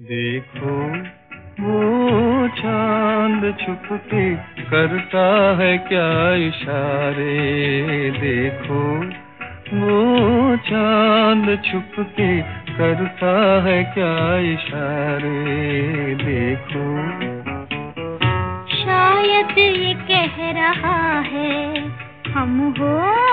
देखो, वो चाँद छुप के करता है क्या इशारे? देखो, वो चाँद छुप के करता है क्या इशारे? देखो। शायद ये कह रहा है, हम हो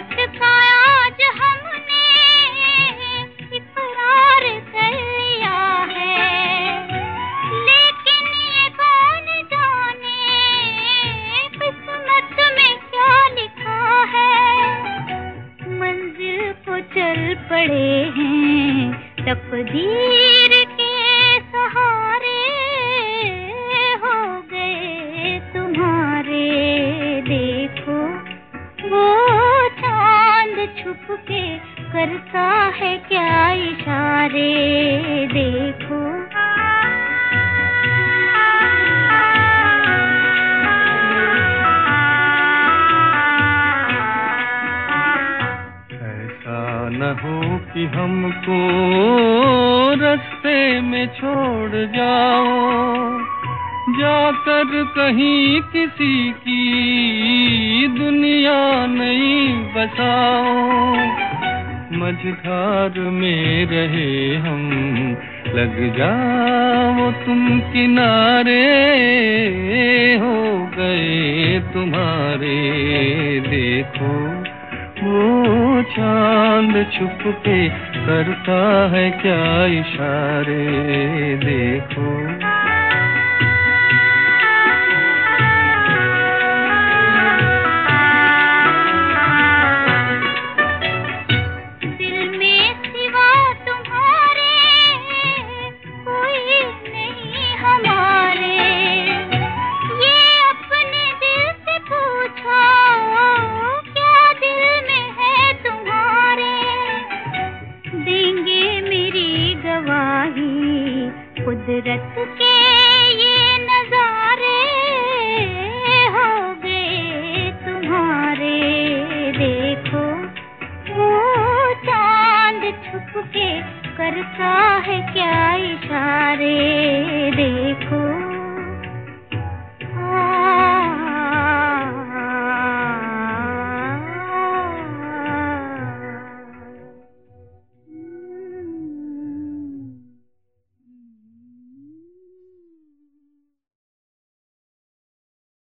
उल्फत का आज हमने, इकरार कर लिया है। लेकिन ये कौन जाने, किस्मत में क्या लिखा है? मंजिल को चल पड़े हैं, तकदीर के सहारे हो गए तुम्हारे। देखो, वो छुप के करता है क्या इशारे? देखो। ऐसा न हो कि हमको रस्ते में छोड़ जाओ। जाकर कहीं किसी की दुनिया नहीं बसाओ मझधार में रहे हम, लग जाओ तुम किनारे, हो गए तुम्हारे, देखो, वो चाँद छुप के करता है क्या इशारे, देखो। कुदरत के ये नजारे हो गए तुम्हारे, देखो। वो चाँद छुप के करता है क्या इशारे?